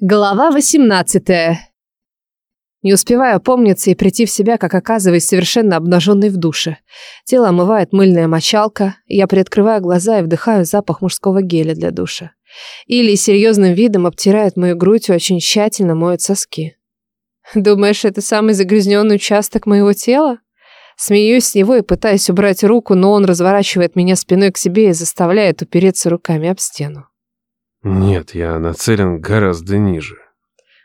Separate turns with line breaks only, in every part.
Глава 18. Не успеваю опомниться и прийти в себя, как оказываюсь совершенно обнаженной в душе. Тело омывает мыльная мочалка, я приоткрываю глаза и вдыхаю запах мужского геля для душа. Или серьезным видом обтирает мою грудь и очень тщательно моет соски. Думаешь, это самый загрязненный участок моего тела? Смеюсь с него и пытаюсь убрать руку, но он разворачивает меня спиной к себе и заставляет упереться руками об стену.
Нет, я нацелен гораздо ниже.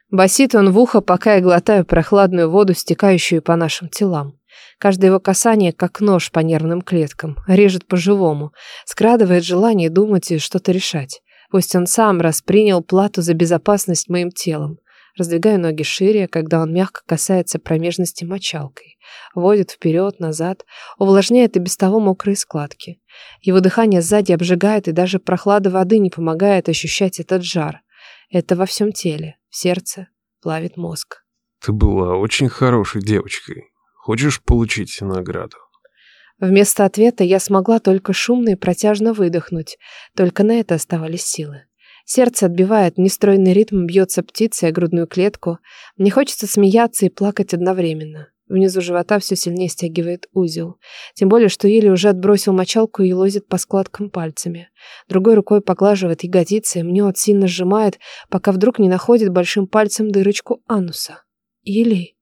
Басит он в ухо, пока я глотаю прохладную воду, стекающую по нашим телам. Каждое его касание, как нож по нервным клеткам, режет по-живому, скрадывает желание думать и что-то решать. Пусть он сам распринял плату за безопасность моим телом. Раздвигаю ноги шире, когда он мягко касается промежности мочалкой. Водит вперед, назад, увлажняет и без того мокрые складки. Его дыхание сзади обжигает, и даже прохлада воды не помогает ощущать этот жар. Это во всем теле, в сердце, плавит мозг.
Ты была очень хорошей девочкой. Хочешь получить награду?
Вместо ответа я смогла только шумно и протяжно выдохнуть. Только на это оставались силы. Сердце отбивает, нестройный ритм бьется птицей о грудную клетку. Мне хочется смеяться и плакать одновременно. Внизу живота все сильнее стягивает узел. Тем более, что еле уже отбросил мочалку и лозит по складкам пальцами. Другой рукой поглаживает ягодицы, мнет, сильно сжимает, пока вдруг не находит большим пальцем дырочку ануса. Или...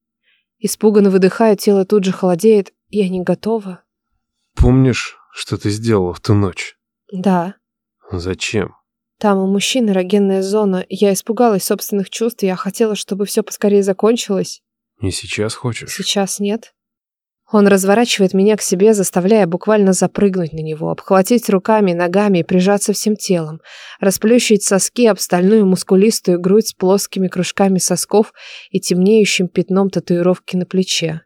Испуганно выдыхая, тело тут же холодеет. Я не готова.
Помнишь, что ты сделала в ту ночь?
Да.
Зачем?
Там у мужчины эрогенная зона. Я испугалась собственных чувств, я хотела, чтобы все поскорее закончилось.
Не сейчас хочешь?
Сейчас нет. Он разворачивает меня к себе, заставляя буквально запрыгнуть на него, обхватить руками, ногами и прижаться всем телом, расплющить соски об стальную мускулистую грудь с плоскими кружками сосков и темнеющим пятном татуировки на плече.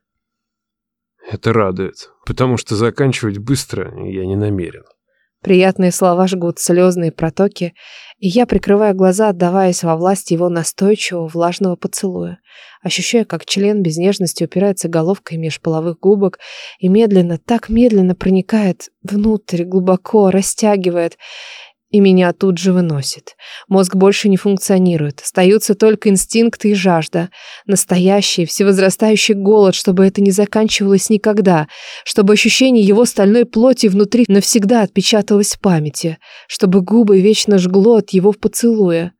Это радует, потому что заканчивать быстро я не намерен.
Приятные слова жгут слезные протоки, и я прикрываю глаза, отдаваясь во власть его настойчивого влажного поцелуя. Ощущаю, как член без нежности упирается головкой меж половых губок и медленно, так медленно проникает внутрь, глубоко растягивает и меня тут же выносит. Мозг больше не функционирует. Остаются только инстинкты и жажда. Настоящий, всевозрастающий голод, чтобы это не заканчивалось никогда. Чтобы ощущение его стальной плоти внутри навсегда отпечаталось в памяти. Чтобы губы вечно жгло от его поцелуя.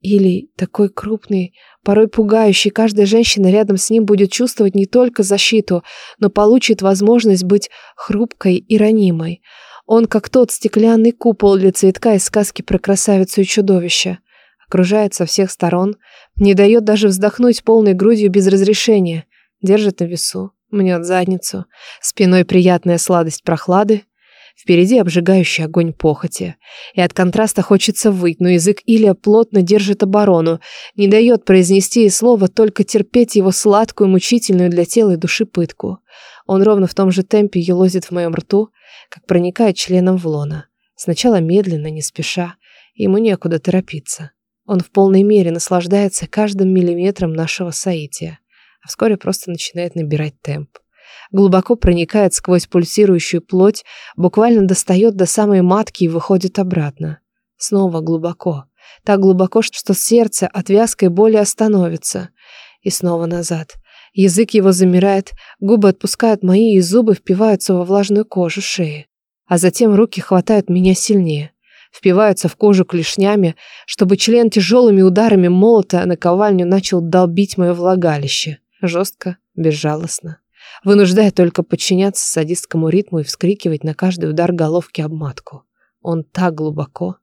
Или такой крупный, порой пугающий, каждая женщина рядом с ним будет чувствовать не только защиту, но получит возможность быть хрупкой и ранимой. Он как тот стеклянный купол для цветка из сказки про красавицу и чудовище. Окружает со всех сторон, не дает даже вздохнуть полной грудью без разрешения. Держит на весу, мнет задницу. Спиной приятная сладость прохлады. Впереди обжигающий огонь похоти. И от контраста хочется выть, но язык Илья плотно держит оборону, не дает произнести и слова, только терпеть его сладкую, мучительную для тела и души пытку. Он ровно в том же темпе елозит в моем рту, как проникает членом в лона. Сначала медленно, не спеша, ему некуда торопиться. Он в полной мере наслаждается каждым миллиметром нашего соития, а вскоре просто начинает набирать темп. Глубоко проникает сквозь пульсирующую плоть, буквально достает до самой матки и выходит обратно. Снова глубоко. Так глубоко, что сердце от вязкой боли остановится. И снова назад. Язык его замирает, губы отпускают мои, и зубы впиваются во влажную кожу шеи. А затем руки хватают меня сильнее, впиваются в кожу клешнями, чтобы член тяжелыми ударами молота на ковальню начал долбить мое влагалище. Жестко, безжалостно. Вынуждая только подчиняться садистскому ритму и вскрикивать на каждый удар головки об матку. Он так глубоко.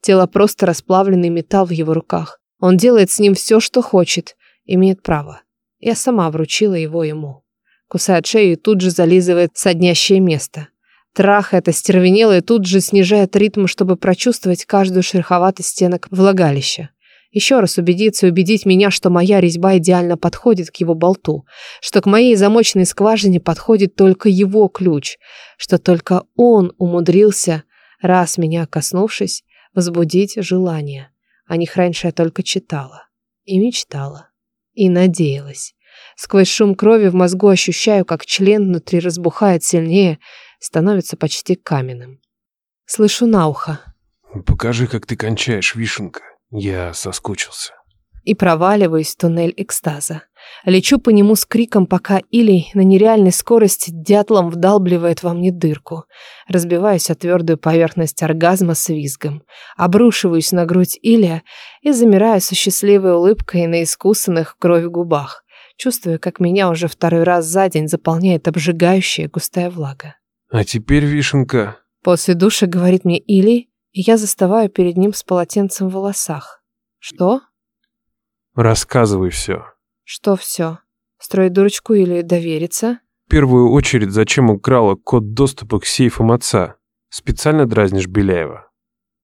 Тело просто расплавленный металл в его руках. Он делает с ним все, что хочет. Имеет право. Я сама вручила его ему. Кусает шею и тут же зализывает соднящее место. Трах это стервенело и тут же снижает ритм, чтобы прочувствовать каждую шероховатость стенок влагалища. Еще раз убедиться и убедить меня, что моя резьба идеально подходит к его болту, что к моей замочной скважине подходит только его ключ, что только он умудрился, раз меня коснувшись, возбудить желание. О них раньше я только читала и мечтала. И надеялась. Сквозь шум крови в мозгу ощущаю, как член внутри разбухает сильнее, становится почти каменным. Слышу на ухо.
Покажи, как ты кончаешь, вишенка. Я соскучился.
И проваливаюсь в туннель экстаза. Лечу по нему с криком, пока Илий на нереальной скорости дятлом вдалбливает во мне дырку. Разбиваюсь о твердую поверхность оргазма с визгом. Обрушиваюсь на грудь Илия и замираю со счастливой улыбкой на искусанных в кровь губах. Чувствую, как меня уже второй раз за день заполняет обжигающая густая влага.
А теперь вишенка.
После душа говорит мне Илий, и я застываю перед ним с полотенцем в волосах. Что?
Рассказывай все.
Что все? Строить дурочку или довериться?
В первую очередь, зачем украла код доступа к сейфам отца? Специально дразнишь Беляева?